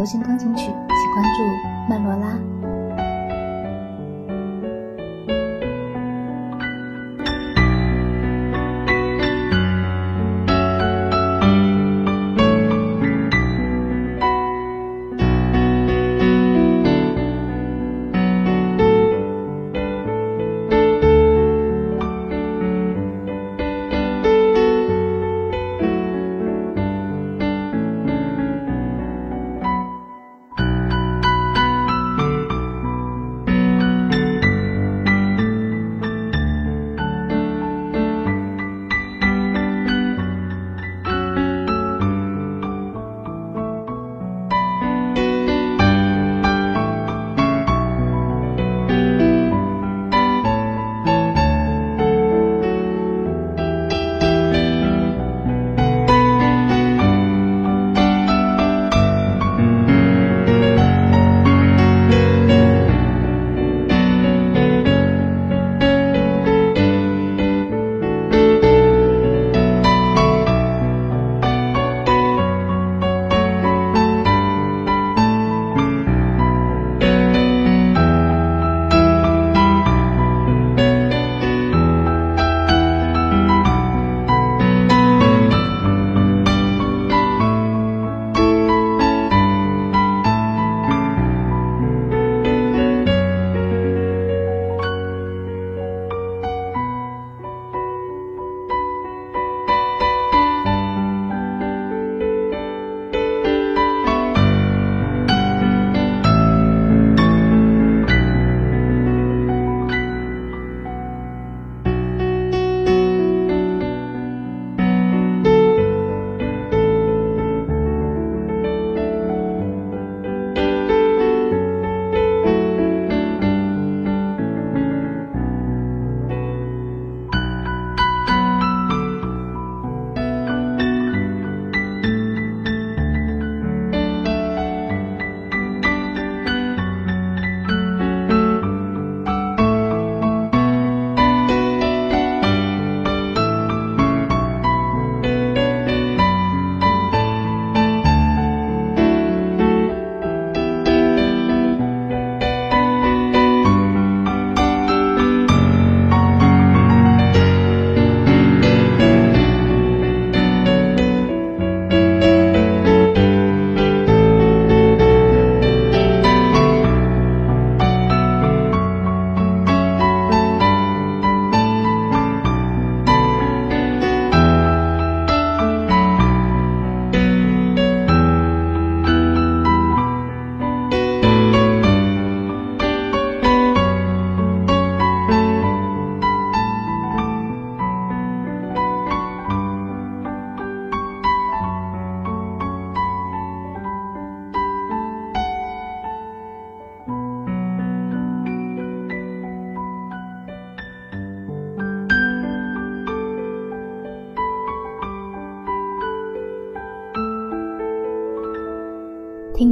流行钢琴曲，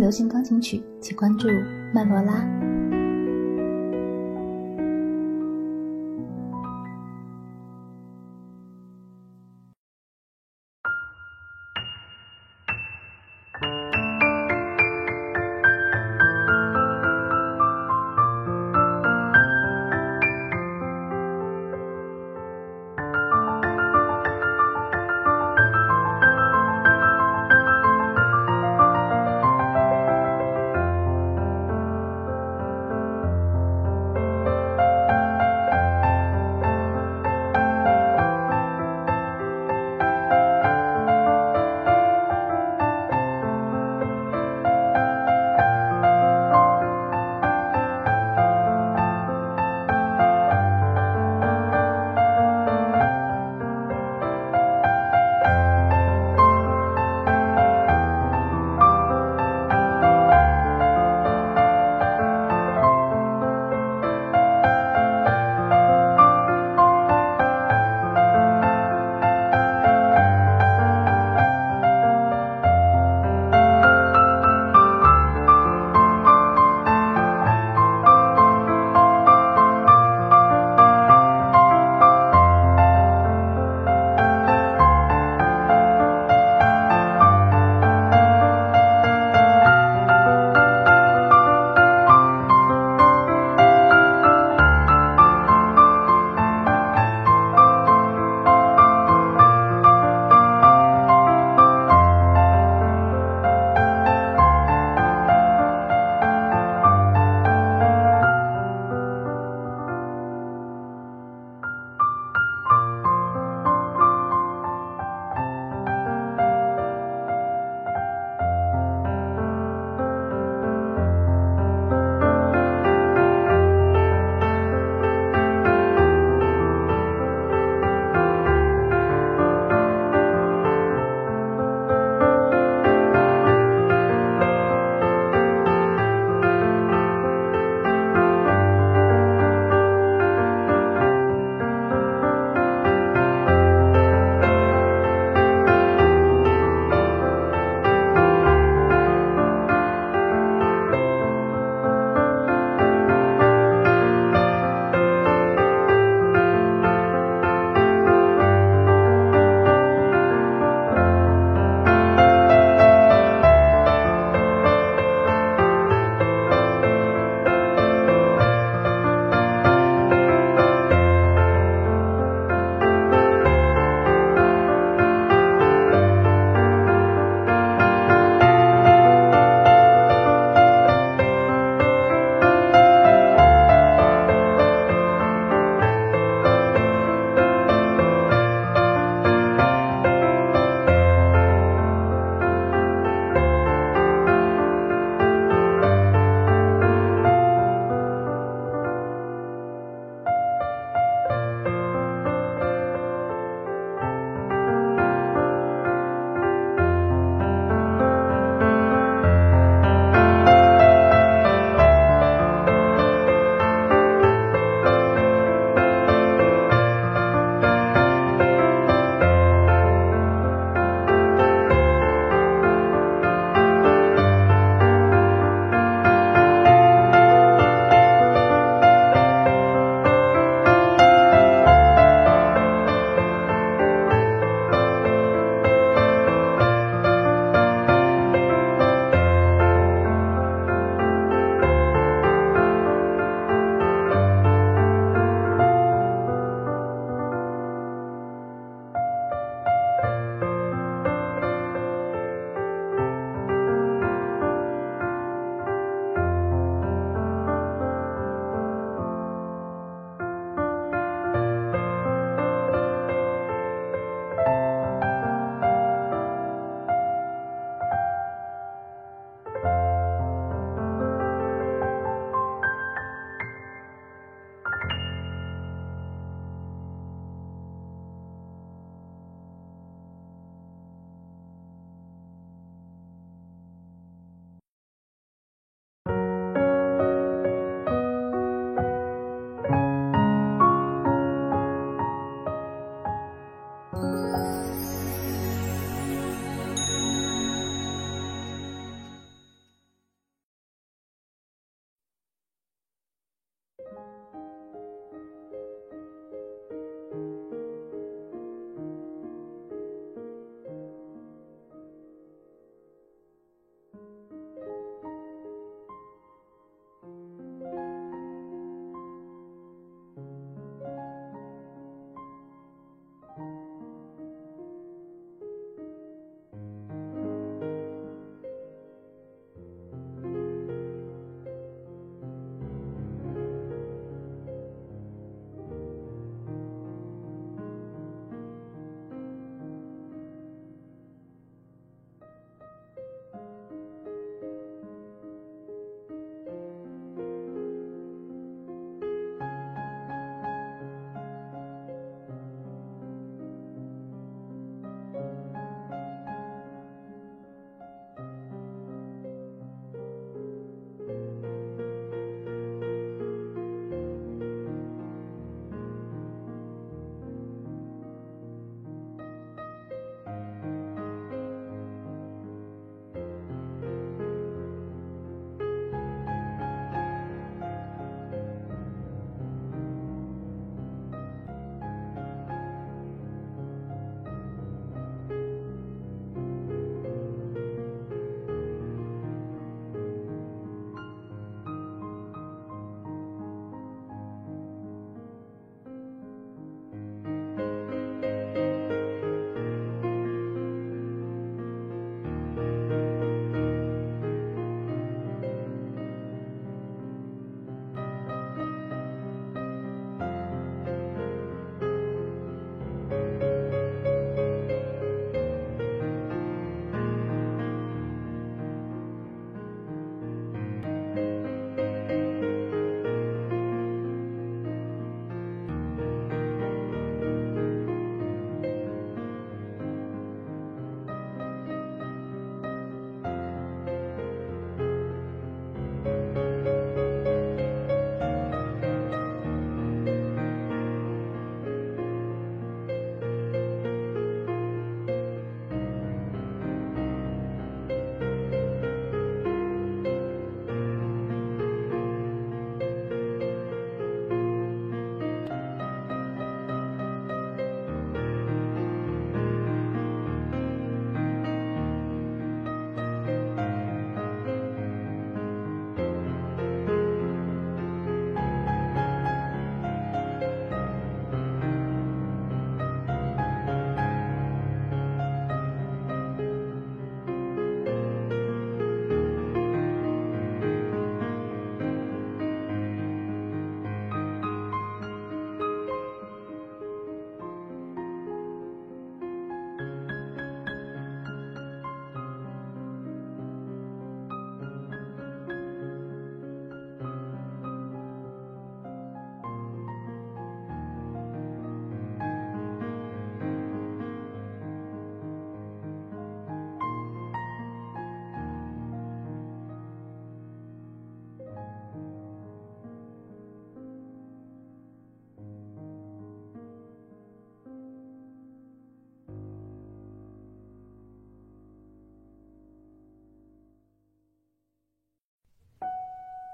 流行钢琴曲，请关注曼罗拉。